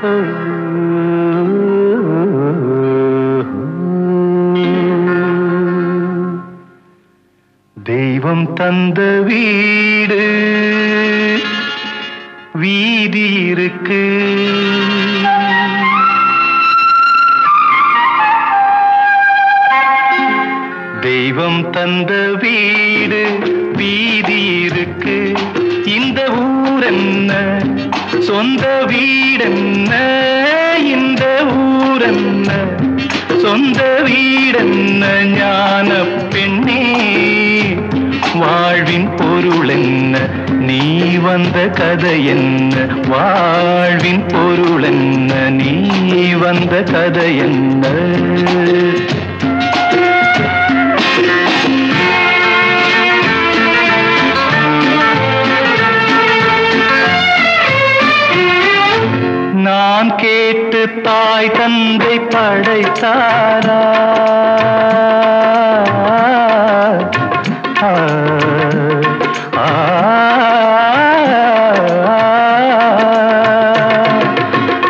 தெய்வம் தந்த வீடு வீதி இருக்கு. தெய்வம் தந்த வீடு வீதி இருக்கு. இந்த ஊர் என்ன? சொந்த வீடென்ன? இந்த ஊரென்ன? சொந்த வீடென்ன? ஞான பெண்ணே வாழ்வின் பொருள் என்ன நீ வந்த கதை என்ன? வாழ்வின் பொருள் என்ன நீ வந்த கதை என்ன? தான் கேட்டு தாய் தந்தை படைத்தாரா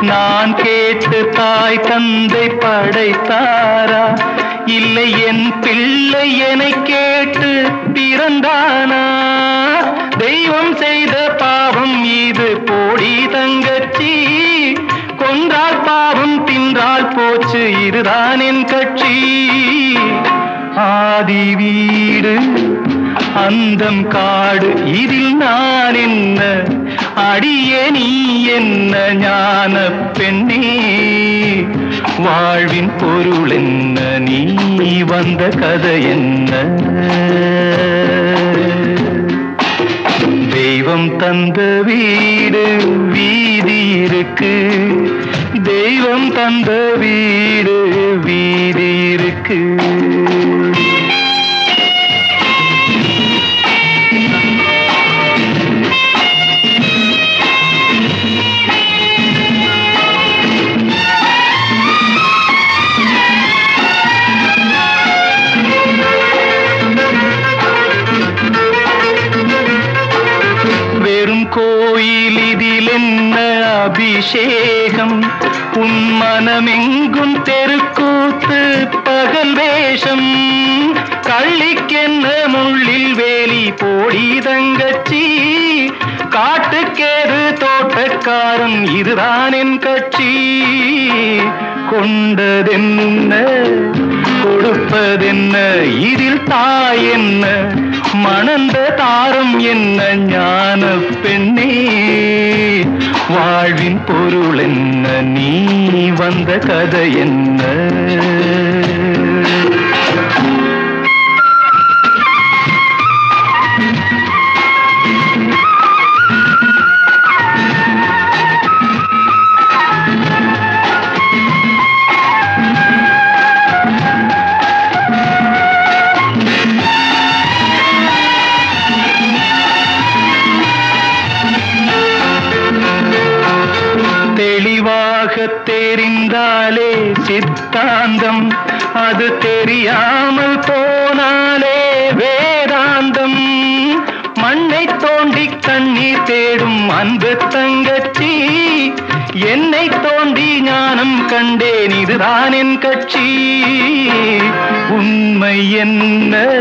நான் கேட்டு தாய் தந்தை படைத்தாரா இல்லை என் பிள்ளை என கேட்டு பிறந்தானா தெய்வம் செய்த இதுதான் என் கட்சி. ஆதி வீடு அந்தம் காடு இதில் நான் என்ன? அடியே நீ என்ன ஞான பெண்ணே? வாழ்வின் பொருள் என்ன? நீ வந்த கதை என்ன? தெய்வம் தந்த வீடு வீதி இருக்கு. தெய்வம் தந்த வீடு வீதி இருக்கு. கோயில் இதில் என்ன அபிஷேகம். உன் மனமெங்கும் தெருக்கூத்து பகல் வேஷம். கள்ளிக்கென்ன முள்ளில் வேலி போடி தங்கச்சி. காட்டுக்கேது தோட்டக்காரன் இதுதான் என் கட்சி. கொண்டதென்ன கொடுப்பதென்ன இதில் தாய் என்ன மணந்த தாரம் என்ன ஞான பெண்ணே. வாழ்வின் பொருள் என்ன? நீ வந்த கதை என்ன? தெளிவாக தெரிந்தாலே சித்தாந்தம். அது தெரியாமல் போனாலே வேதாந்தம். மண்ணை தோண்டி கண்ணீர் தேடும் அன்பு தங்கச்சி. என்னை தோண்டி ஞானம் கண்டேன் இதுதான் என் கட்சி. உண்மை என்ன?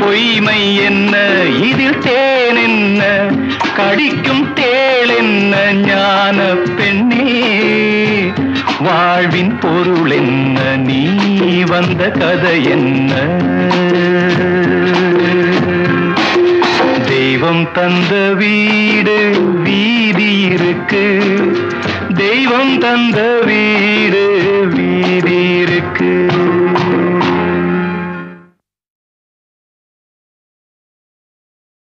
பொய்மை என்ன? இதில் தேன் என்ன? கடிக்கும் தேள் என்ன? ஞான பெண்ணே வாழ்வின் பொருள் என்ன? நீ வந்த கதை என்ன? தெய்வம் தந்த வீடு வீதி இருக்கு. தெய்வம் தந்த வீடு வீதி இருக்கு.